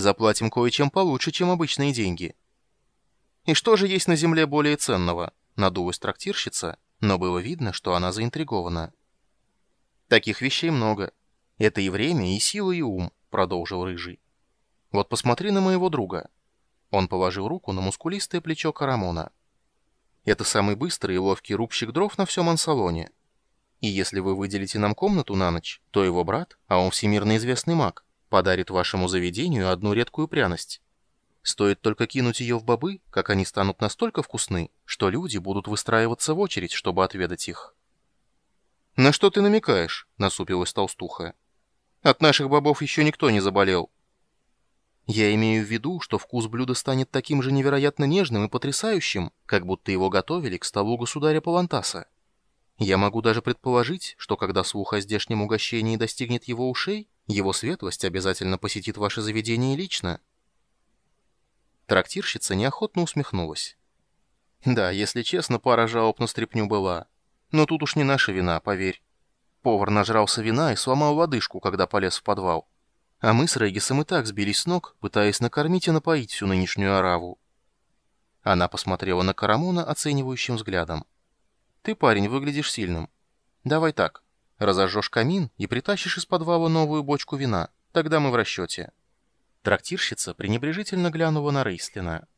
Заплатим кое-чем получше, чем обычные деньги. И что же есть на земле более ценного? Надулась трактирщица, но было видно, что она заинтригована. Таких вещей много. Это и время, и сила, и ум, продолжил Рыжий. Вот посмотри на моего друга. Он положил руку на мускулистое плечо Карамона. Это самый быстрый и ловкий рубщик дров на всем ансалоне. И если вы выделите нам комнату на ночь, то его брат, а он всемирно известный маг, подарит вашему заведению одну редкую пряность. Стоит только кинуть ее в бобы, как они станут настолько вкусны, что люди будут выстраиваться в очередь, чтобы отведать их. «На что ты намекаешь?» — насупилась толстуха. «От наших бобов еще никто не заболел». Я имею в виду, что вкус блюда станет таким же невероятно нежным и потрясающим, как будто его готовили к столу государя Павантаса. Я могу даже предположить, что когда слух о здешнем угощении достигнет его ушей, его светлость обязательно посетит ваше заведение лично. Трактирщица неохотно усмехнулась. Да, если честно, пара жалоб на стряпню была. Но тут уж не наша вина, поверь. Повар нажрался вина и сломал лодыжку, когда полез в подвал. А мы с Регисом и так сбились с ног, пытаясь накормить и напоить всю нынешнюю ораву. Она посмотрела на Карамона оценивающим взглядом. «Ты, парень, выглядишь сильным. Давай так. Разожжешь камин и притащишь из подвала новую бочку вина. Тогда мы в расчете». Трактирщица пренебрежительно глянула на Рейслина.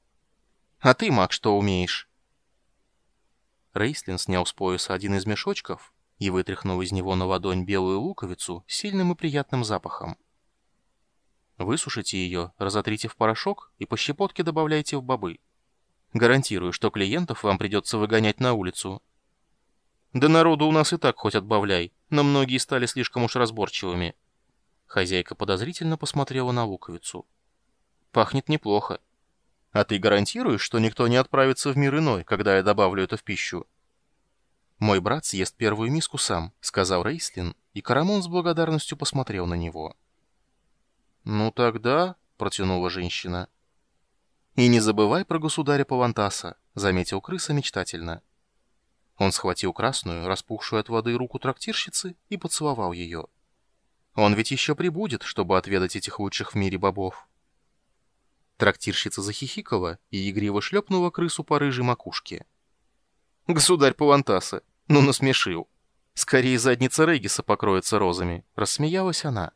«А ты, маг, что умеешь?» Рейслин снял с пояса один из мешочков и вытряхнул из него на ладонь белую луковицу с сильным и приятным запахом. Высушите ее, разотрите в порошок и по щепотке добавляйте в бобы. Гарантирую, что клиентов вам придется выгонять на улицу. Да народу у нас и так хоть отбавляй, но многие стали слишком уж разборчивыми. Хозяйка подозрительно посмотрела на луковицу. Пахнет неплохо. А ты гарантируешь, что никто не отправится в мир иной, когда я добавлю это в пищу? Мой брат съест первую миску сам, сказал Рейслин, и Карамон с благодарностью посмотрел на него. «Ну тогда...» — протянула женщина. «И не забывай про государя Павантаса», — заметил крыса мечтательно. Он схватил красную, распухшую от воды руку трактирщицы и поцеловал ее. Он ведь еще прибудет, чтобы отведать этих лучших в мире бобов. Трактирщица захихикала и игриво шлепнула крысу по рыжей макушке. «Государь Павантаса, ну насмешил. Скорее задница Региса покроется розами», — рассмеялась она.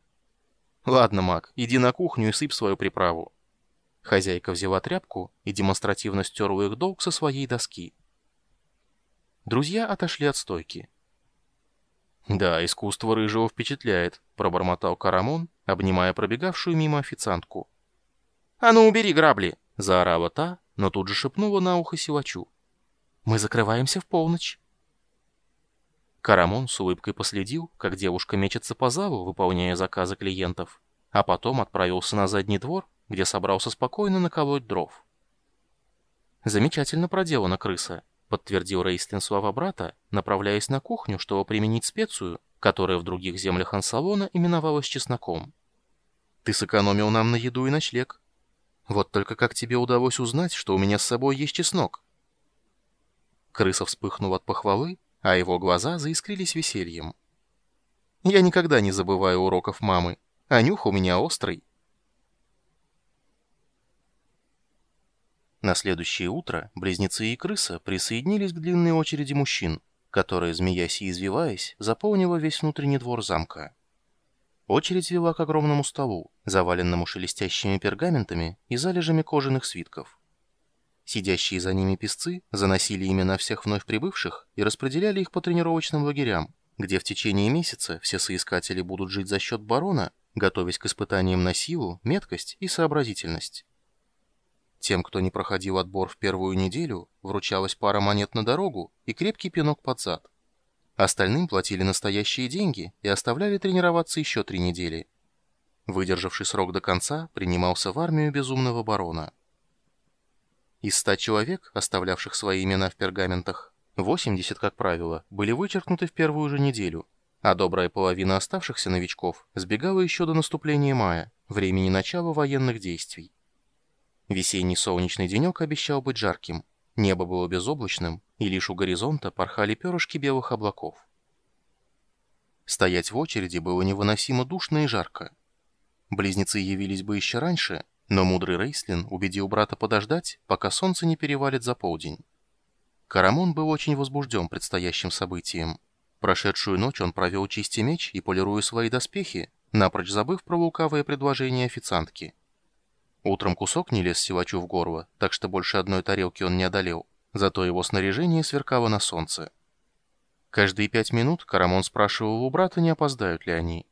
«Ладно, маг, иди на кухню и сыпь свою приправу». Хозяйка взяла тряпку и демонстративно стерла их долг со своей доски. Друзья отошли от стойки. «Да, искусство рыжего впечатляет», — пробормотал Карамон, обнимая пробегавшую мимо официантку. «А ну, убери грабли!» — заорала та, но тут же шепнула на ухо силачу. «Мы закрываемся в полночь». Карамон с улыбкой последил, как девушка мечется по залу, выполняя заказы клиентов, а потом отправился на задний двор, где собрался спокойно наколоть дров. «Замечательно проделана крыса», — подтвердил Рейстлин слова брата, направляясь на кухню, чтобы применить специю, которая в других землях Ансалона именовалась чесноком. «Ты сэкономил нам на еду и ночлег. Вот только как тебе удалось узнать, что у меня с собой есть чеснок?» Крыса вспыхнул от похвалы, а его глаза заискрились весельем. «Я никогда не забываю уроков мамы, а нюх у меня острый». На следующее утро близнецы и крыса присоединились к длинной очереди мужчин, которая, змеясь и извиваясь, заполнила весь внутренний двор замка. Очередь вела к огромному столу, заваленному шелестящими пергаментами и залежами кожаных свитков. Сидящие за ними песцы заносили имена всех вновь прибывших и распределяли их по тренировочным лагерям, где в течение месяца все соискатели будут жить за счет барона, готовясь к испытаниям на силу, меткость и сообразительность. Тем, кто не проходил отбор в первую неделю, вручалась пара монет на дорогу и крепкий пинок под зад. Остальным платили настоящие деньги и оставляли тренироваться еще три недели. Выдержавший срок до конца, принимался в армию безумного барона. Из ста человек, оставлявших свои имена в пергаментах, 80, как правило, были вычеркнуты в первую же неделю, а добрая половина оставшихся новичков сбегала еще до наступления мая, времени начала военных действий. Весенний солнечный денек обещал быть жарким, небо было безоблачным, и лишь у горизонта порхали перышки белых облаков. Стоять в очереди было невыносимо душно и жарко. Близнецы явились бы еще раньше, Но мудрый Рейслин убедил брата подождать, пока солнце не перевалит за полдень. Карамон был очень возбужден предстоящим событием. Прошедшую ночь он провел чисти меч и полируя свои доспехи, напрочь забыв про лукавое предложение официантки. Утром кусок не лез силачу в горло, так что больше одной тарелки он не одолел, зато его снаряжение сверкало на солнце. Каждые пять минут Карамон спрашивал у брата, не опоздают ли они.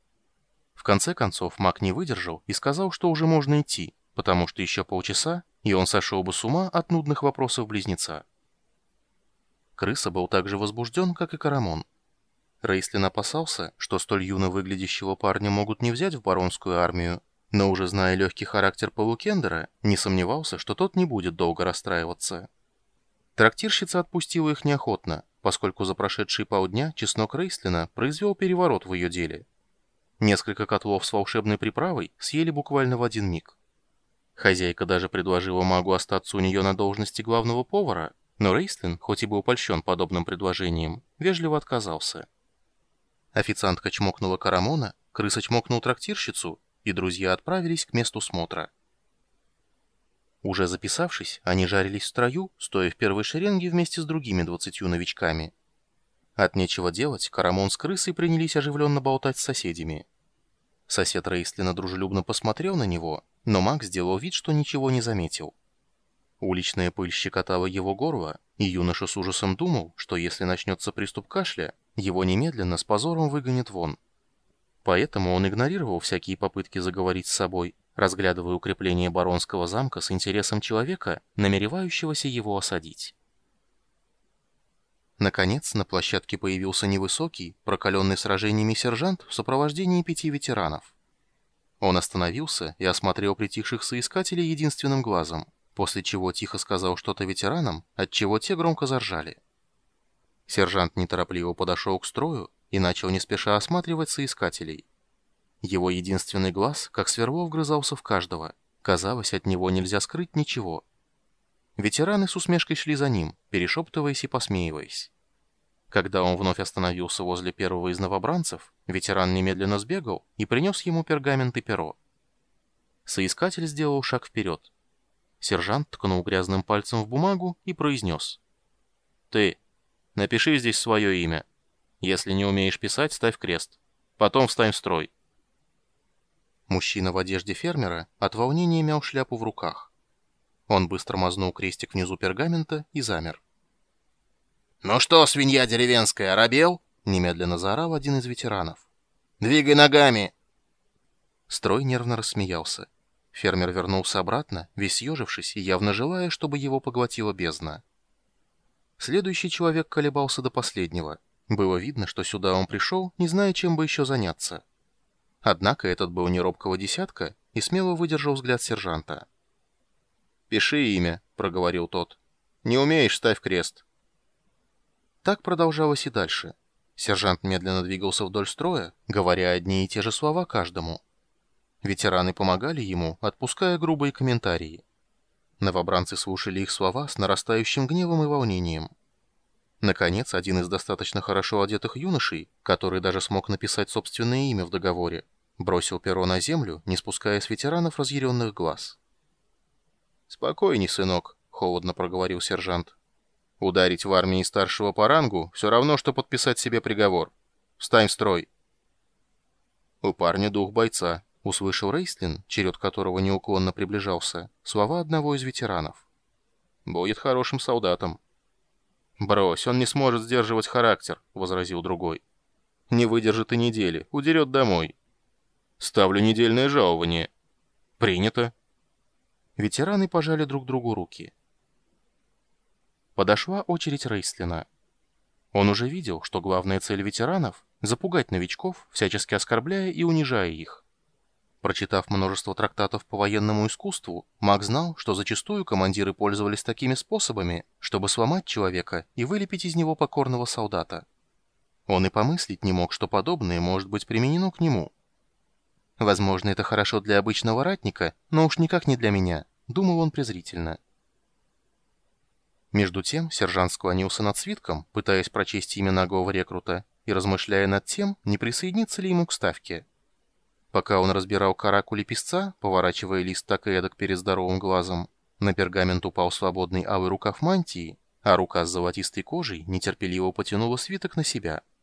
В конце концов маг не выдержал и сказал, что уже можно идти, потому что еще полчаса, и он сошел бы с ума от нудных вопросов близнеца. Крыса был так же возбужден, как и Карамон. Рейслин опасался, что столь юно выглядящего парня могут не взять в баронскую армию, но уже зная легкий характер Полукендера, не сомневался, что тот не будет долго расстраиваться. Трактирщица отпустила их неохотно, поскольку за прошедшие полдня чеснок Рейслина произвел переворот в ее деле. Несколько котлов с волшебной приправой съели буквально в один миг. Хозяйка даже предложила магу остаться у нее на должности главного повара, но Рейслин, хоть и был польщен подобным предложением, вежливо отказался. Официантка чмокнула Карамона, крыса чмокнул трактирщицу, и друзья отправились к месту смотра. Уже записавшись, они жарились в строю, стоя в первой шеренге вместе с другими двадцатью новичками. От нечего делать, Карамон с крысой принялись оживленно болтать с соседями. Сосед Рейслина дружелюбно посмотрел на него, но маг сделал вид, что ничего не заметил. Уличная пыль щекотала его горло, и юноша с ужасом думал, что если начнется приступ кашля, его немедленно с позором выгонят вон. Поэтому он игнорировал всякие попытки заговорить с собой, разглядывая укрепление баронского замка с интересом человека, намеревающегося его осадить. Наконец, на площадке появился невысокий, прокаленный сражениями сержант в сопровождении пяти ветеранов. Он остановился и осмотрел притихших соискателей единственным глазом, после чего тихо сказал что-то ветеранам, от чего те громко заржали. Сержант неторопливо подошел к строю и начал не спеша осматривать соискателей. Его единственный глаз, как сверло, вгрызался в каждого. Казалось, от него нельзя скрыть ничего. Ветераны с усмешкой шли за ним, перешептываясь и посмеиваясь. Когда он вновь остановился возле первого из новобранцев, ветеран немедленно сбегал и принес ему пергамент и перо. Соискатель сделал шаг вперед. Сержант ткнул грязным пальцем в бумагу и произнес. «Ты, напиши здесь свое имя. Если не умеешь писать, ставь крест. Потом встань в строй». Мужчина в одежде фермера от волнения мял шляпу в руках. Он быстро мазнул крестик внизу пергамента и замер. «Ну что, свинья деревенская, оробел?» — немедленно заорал один из ветеранов. «Двигай ногами!» Строй нервно рассмеялся. Фермер вернулся обратно, весь съежившись и явно желая, чтобы его поглотила бездна. Следующий человек колебался до последнего. Было видно, что сюда он пришел, не зная, чем бы еще заняться. Однако этот был не робкого десятка и смело выдержал взгляд сержанта. «Пиши имя», — проговорил тот. «Не умеешь, ставь крест». Так продолжалось и дальше. Сержант медленно двигался вдоль строя, говоря одни и те же слова каждому. Ветераны помогали ему, отпуская грубые комментарии. Новобранцы слушали их слова с нарастающим гневом и волнением. Наконец, один из достаточно хорошо одетых юношей, который даже смог написать собственное имя в договоре, Бросил перо на землю, не спуская с ветеранов разъяренных глаз. «Спокойней, сынок», — холодно проговорил сержант. «Ударить в армии старшего по рангу все равно, что подписать себе приговор. Встань в строй». «У парня дух бойца», — услышал Рейслин, черед которого неуклонно приближался, слова одного из ветеранов. «Будет хорошим солдатом». «Брось, он не сможет сдерживать характер», — возразил другой. «Не выдержит и недели, удерет домой». Ставлю недельное жалование. Принято. Ветераны пожали друг другу руки. Подошла очередь Рейслина. Он уже видел, что главная цель ветеранов — запугать новичков, всячески оскорбляя и унижая их. Прочитав множество трактатов по военному искусству, маг знал, что зачастую командиры пользовались такими способами, чтобы сломать человека и вылепить из него покорного солдата. Он и помыслить не мог, что подобное может быть применено к нему — Возможно, это хорошо для обычного ратника, но уж никак не для меня, думал он презрительно. Между тем сержант склонился над свитком, пытаясь прочесть имя наглого рекрута, и размышляя над тем, не присоединиться ли ему к ставке. Пока он разбирал каракули песца, поворачивая лист так и эдак перед здоровым глазом, на пергамент упал свободный алый рукав мантии, а рука с золотистой кожей нетерпеливо потянула свиток на себя —